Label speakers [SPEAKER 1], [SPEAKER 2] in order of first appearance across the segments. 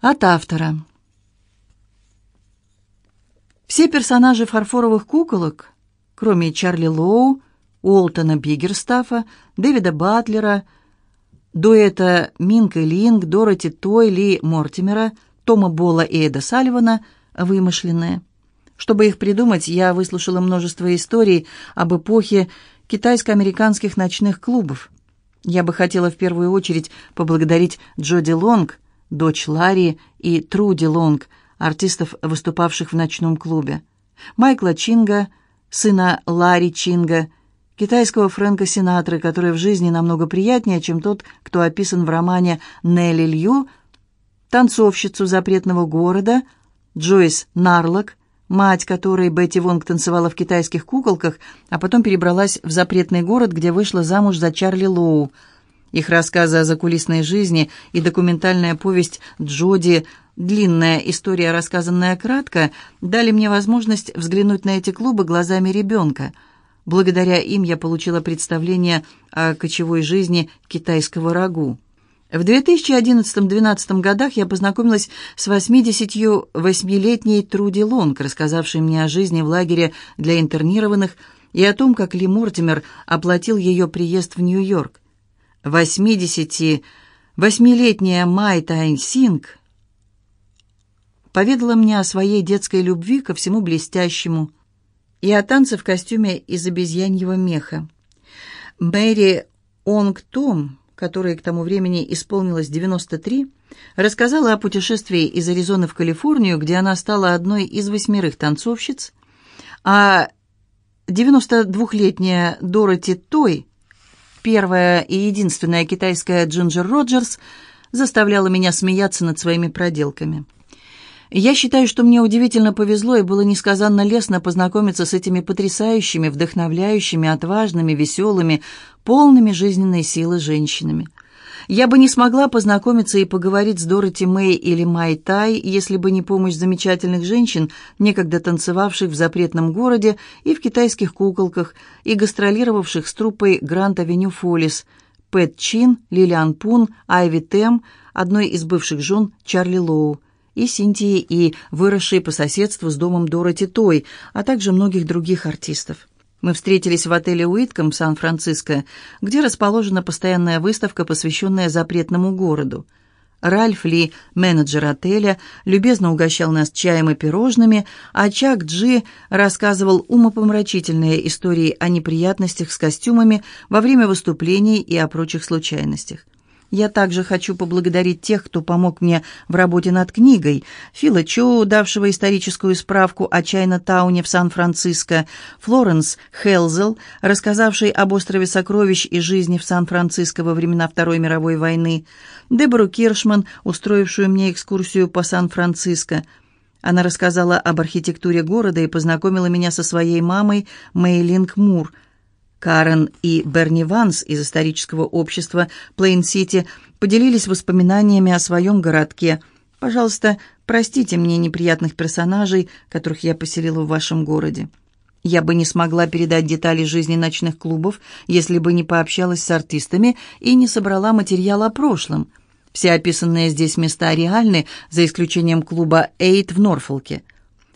[SPEAKER 1] От автора. Все персонажи фарфоровых куколок, кроме Чарли Лоу, Уолтона Биггерстафа, Дэвида Батлера, дуэта Минка Линг, Дороти Той, Ли Мортимера, Тома Бола и Эда Салливана, вымышленные. Чтобы их придумать, я выслушала множество историй об эпохе китайско-американских ночных клубов. Я бы хотела в первую очередь поблагодарить Джоди Лонг, дочь Ларри и Труди Лонг, артистов, выступавших в ночном клубе, Майкла Чинга, сына Ларри Чинга, китайского Фрэнка Синатры, который в жизни намного приятнее, чем тот, кто описан в романе Нелли Лью, танцовщицу запретного города, Джойс Нарлок, мать которой Бетти Вонг танцевала в китайских куколках, а потом перебралась в запретный город, где вышла замуж за Чарли Лоу – их рассказы о закулисной жизни и документальная повесть Джоди «Длинная история, рассказанная кратко» дали мне возможность взглянуть на эти клубы глазами ребенка. Благодаря им я получила представление о кочевой жизни китайского рагу. В 2011-2012 годах я познакомилась с 88-летней Труди Лонг, рассказавшей мне о жизни в лагере для интернированных и о том, как Ли Мортимер оплатил ее приезд в Нью-Йорк. 88-летняя Май Тайн Синг поведала мне о своей детской любви ко всему блестящему и о танце в костюме из обезьяньего меха. Мэри Онг Том, которой к тому времени исполнилось 93, рассказала о путешествии из Аризоны в Калифорнию, где она стала одной из восьмерых танцовщиц, а 92-летняя Дороти Той – первая и единственная китайская Джинджер Роджерс заставляла меня смеяться над своими проделками. Я считаю, что мне удивительно повезло и было несказанно лестно познакомиться с этими потрясающими, вдохновляющими, отважными, веселыми, полными жизненной силы женщинами. Я бы не смогла познакомиться и поговорить с Дороти Мэй или Май Тай, если бы не помощь замечательных женщин, некогда танцевавших в запретном городе и в китайских куколках, и гастролировавших с труппой Гранд Авеню Фолис, Пэт Чин, Лилиан Пун, Айви Тем, одной из бывших жен Чарли Лоу, и Синтии И, выросшей по соседству с домом Дороти Той, а также многих других артистов. Мы встретились в отеле «Уитком» в Сан-Франциско, где расположена постоянная выставка, посвященная запретному городу. Ральф Ли, менеджер отеля, любезно угощал нас чаем и пирожными, а Чак Джи рассказывал умопомрачительные истории о неприятностях с костюмами во время выступлений и о прочих случайностях. Я также хочу поблагодарить тех, кто помог мне в работе над книгой. Фила Чоу, давшего историческую справку о Чайна-тауне в Сан-Франциско, Флоренс Хелзел, рассказавший об острове сокровищ и жизни в Сан-Франциско во времена Второй мировой войны, Дебору Киршман, устроившую мне экскурсию по Сан-Франциско. Она рассказала об архитектуре города и познакомила меня со своей мамой Мэйлинг Мур – Карен и Берни Ванс из исторического общества Плейн-Сити поделились воспоминаниями о своем городке. «Пожалуйста, простите мне неприятных персонажей, которых я поселила в вашем городе. Я бы не смогла передать детали жизни ночных клубов, если бы не пообщалась с артистами и не собрала материал о прошлом. Все описанные здесь места реальны, за исключением клуба «Эйт» в Норфолке».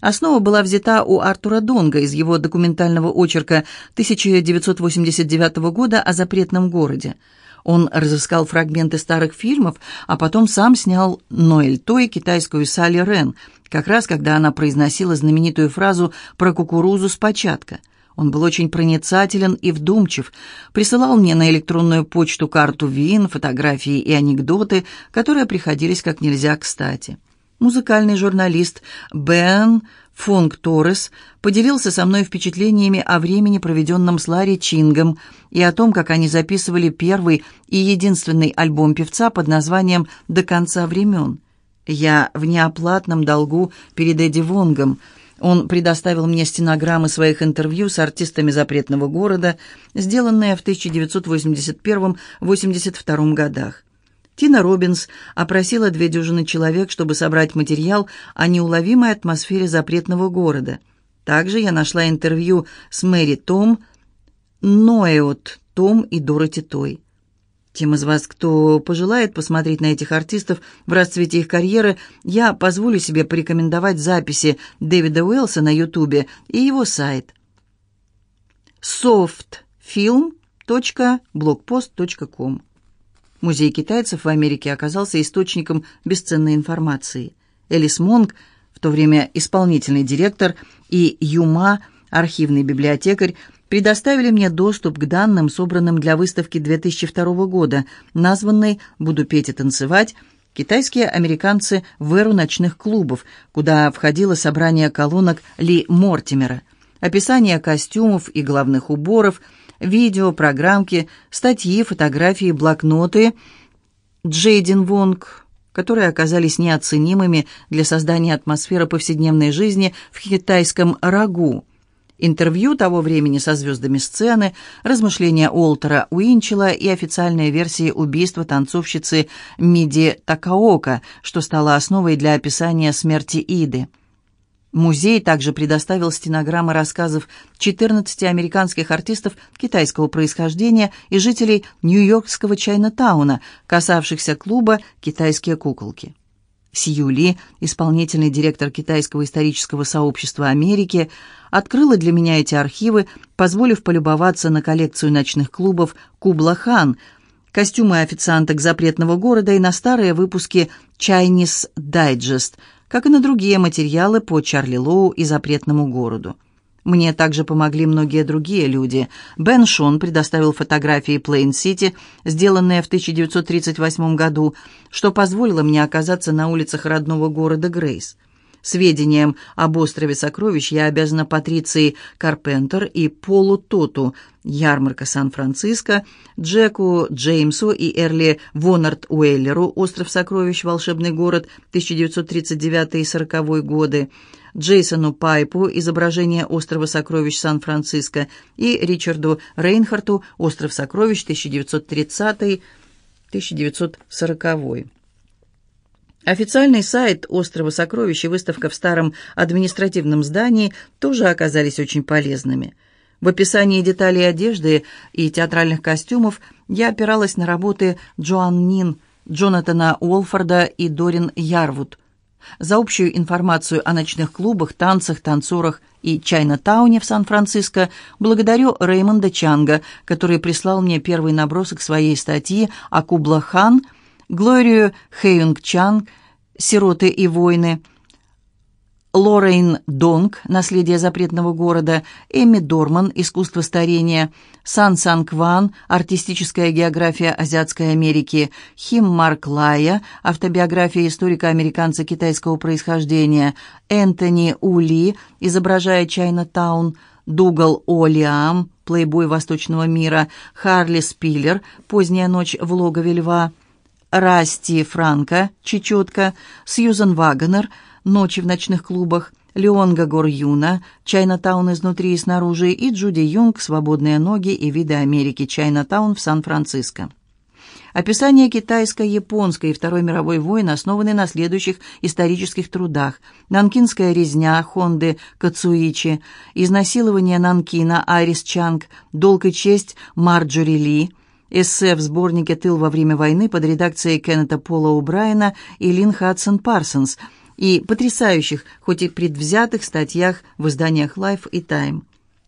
[SPEAKER 1] Основа была взята у Артура Донга из его документального очерка 1989 года о запретном городе. Он разыскал фрагменты старых фильмов, а потом сам снял Ноэль Той, китайскую Салли Рен, как раз когда она произносила знаменитую фразу про кукурузу с початка. Он был очень проницателен и вдумчив, присылал мне на электронную почту карту вин, фотографии и анекдоты, которые приходились как нельзя кстати. Музыкальный журналист Бен Фонг Торрес поделился со мной впечатлениями о времени, проведенном с Ларри Чингом, и о том, как они записывали первый и единственный альбом певца под названием «До конца времен». Я в неоплатном долгу перед Эдди Вонгом. Он предоставил мне стенограммы своих интервью с артистами запретного города, сделанные в 1981-82 годах. Тина Робинс опросила две дюжины человек, чтобы собрать материал о неуловимой атмосфере запретного города. Также я нашла интервью с Мэри Том, Ноэот Том и Дороти Той. Тем из вас, кто пожелает посмотреть на этих артистов в расцвете их карьеры, я позволю себе порекомендовать записи Дэвида Уэллса на Ютубе и его сайт softfilm.blogpost.com Музей китайцев в Америке оказался источником бесценной информации. Элис Монг, в то время исполнительный директор, и Юма, архивный библиотекарь, предоставили мне доступ к данным, собранным для выставки 2002 года, названной «Буду петь и танцевать», китайские американцы в эру ночных клубов, куда входило собрание колонок Ли Мортимера, описание костюмов и главных уборов, видео, программки, статьи, фотографии, блокноты Джейдин Вонг, которые оказались неоценимыми для создания атмосферы повседневной жизни в китайском рагу, интервью того времени со звездами сцены, размышления Уолтера Уинчела и официальные версии убийства танцовщицы Миди Такаока, что стало основой для описания смерти Иды. Музей также предоставил стенограммы рассказов 14 американских артистов китайского происхождения и жителей Нью-Йоркского Чайна-тауна, касавшихся клуба «Китайские куколки». Сью Ли, исполнительный директор Китайского исторического сообщества Америки, открыла для меня эти архивы, позволив полюбоваться на коллекцию ночных клубов «Кубла-хан», костюмы официанток запретного города и на старые выпуски «Chinese Digest», как и на другие материалы по Чарли Лоу и запретному городу. Мне также помогли многие другие люди. Бен Шон предоставил фотографии Плейн-Сити, сделанные в 1938 году, что позволило мне оказаться на улицах родного города Грейс. Сведениям об острове Сокровищ я обязана Патриции Карпентер и Полу Тоту, ярмарка Сан-Франциско, Джеку Джеймсу и Эрли Вонард Уэллеру, Остров Сокровищ, волшебный город, 1939 и 40 годы, Джейсону Пайпу «Изображение острова сокровищ Сан-Франциско» и Ричарду Рейнхарту «Остров сокровищ 1930-1940». Официальный сайт «Острова сокровищ» и выставка в старом административном здании тоже оказались очень полезными. В описании деталей одежды и театральных костюмов я опиралась на работы Джоан Нин, Джонатана Уолфорда и Дорин Ярвуд – за общую информацию о ночных клубах, танцах, танцорах и Чайна-тауне в Сан-Франциско благодарю Реймонда Чанга, который прислал мне первый набросок своей статьи о Кубла-хан, Глорию Хэюнг-Чанг, «Сироты и войны», Лоррейн Донг «Наследие запретного города», Эми Дорман «Искусство старения», Сан Сан Кван «Артистическая география Азиатской Америки», Хим Марк Лая «Автобиография историка-американца китайского происхождения», Энтони Ули «Изображая Чайна-таун», Дугал Олиам «Плейбой восточного мира», Харли Спиллер «Поздняя ночь в логове льва», Расти Франко «Чечетка», Сьюзан Вагонер – «Ночи в ночных клубах», Леон Гагор Юна, «Чайна-таун изнутри и снаружи» и Джуди Юнг «Свободные ноги и виды Америки. Чайна-таун в Сан-Франциско». Описание китайско-японской и Второй мировой войны основаны на следующих исторических трудах. «Нанкинская резня» Хонды Кацуичи, «Изнасилование Нанкина» Айрис Чанг, «Долг и честь» Марджори Ли, эссе в сборнике «Тыл во время войны» под редакцией Кеннета Пола Убрайена и Лин Хадсон Парсонс – и потрясающих, хоть и предвзятых статьях в изданиях Life и Time.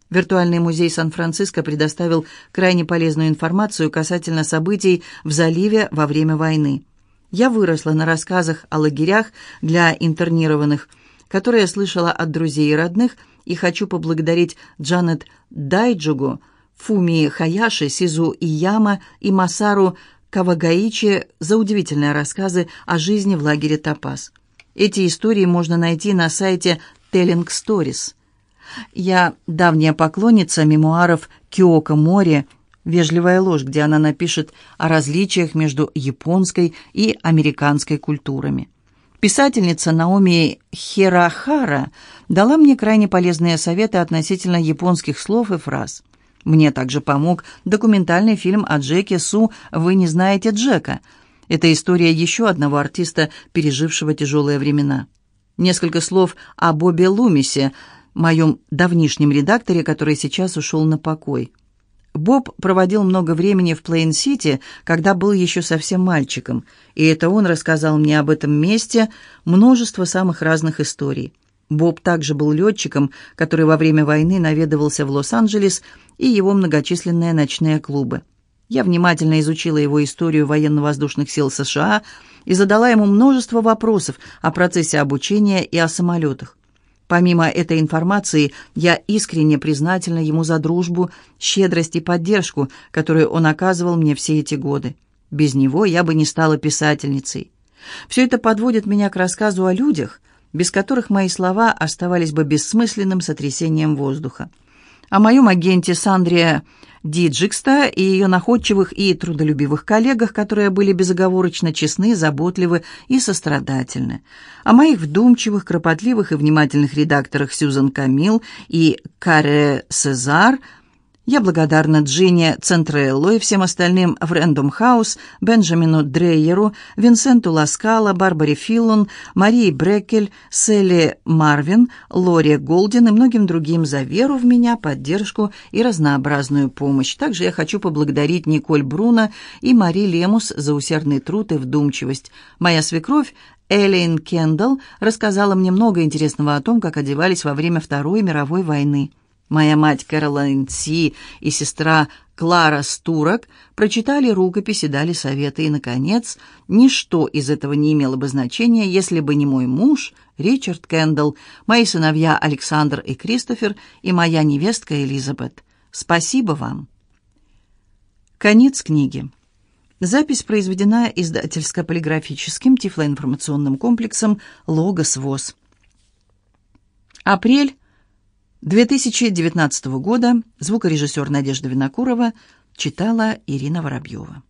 [SPEAKER 1] Виртуальный музей Сан-Франциско предоставил крайне полезную информацию касательно событий в заливе во время войны. Я выросла на рассказах о лагерях для интернированных, которые слышала от друзей и родных, и хочу поблагодарить Джанет Дайджугу, Фуми Хаяши, Сизу Ияма и Масару Кавагаичи за удивительные рассказы о жизни в лагере Топас. Эти истории можно найти на сайте Telling Stories. Я давняя поклонница мемуаров Киоко Мори «Вежливая ложь», где она напишет о различиях между японской и американской культурами. Писательница Наоми Хирахара дала мне крайне полезные советы относительно японских слов и фраз. Мне также помог документальный фильм о Джеке Су «Вы не знаете Джека», это история еще одного артиста, пережившего тяжелые времена. Несколько слов о Бобе Лумисе, моем давнишнем редакторе, который сейчас ушел на покой. Боб проводил много времени в Плейн-Сити, когда был еще совсем мальчиком, и это он рассказал мне об этом месте множество самых разных историй. Боб также был летчиком, который во время войны наведывался в Лос-Анджелес и его многочисленные ночные клубы. Я внимательно изучила его историю военно-воздушных сил США и задала ему множество вопросов о процессе обучения и о самолетах. Помимо этой информации, я искренне признательна ему за дружбу, щедрость и поддержку, которую он оказывал мне все эти годы. Без него я бы не стала писательницей. Все это подводит меня к рассказу о людях, без которых мои слова оставались бы бессмысленным сотрясением воздуха. О моем агенте Сандре Диджикста и ее находчивых и трудолюбивых коллегах, которые были безоговорочно честны, заботливы и сострадательны, о моих вдумчивых, кропотливых и внимательных редакторах Сьюзан Камил и Каре Сезар – я благодарна Джинни Центрелло и всем остальным в Рэндом Хаус, Бенджамину Дрейеру, Винсенту Ласкало, Барбаре Филлон, Марии Брекель, Селли Марвин, Лори Голдин и многим другим за веру в меня, поддержку и разнообразную помощь. Также я хочу поблагодарить Николь Бруно и Мари Лемус за усердный труд и вдумчивость. Моя свекровь Элейн Кендалл рассказала мне много интересного о том, как одевались во время Второй мировой войны. Моя мать Кэролайн Си и сестра Клара Стурок прочитали рукописи, дали советы, и, наконец, ничто из этого не имело бы значения, если бы не мой муж, Ричард Кэндалл, мои сыновья Александр и Кристофер и моя невестка Элизабет. Спасибо вам. Конец книги. Запись произведена издательско-полиграфическим тифлоинформационным комплексом «Логос ВОЗ». Апрель 2019 года звукорежиссер Надежда Винокурова читала Ирина Воробьева.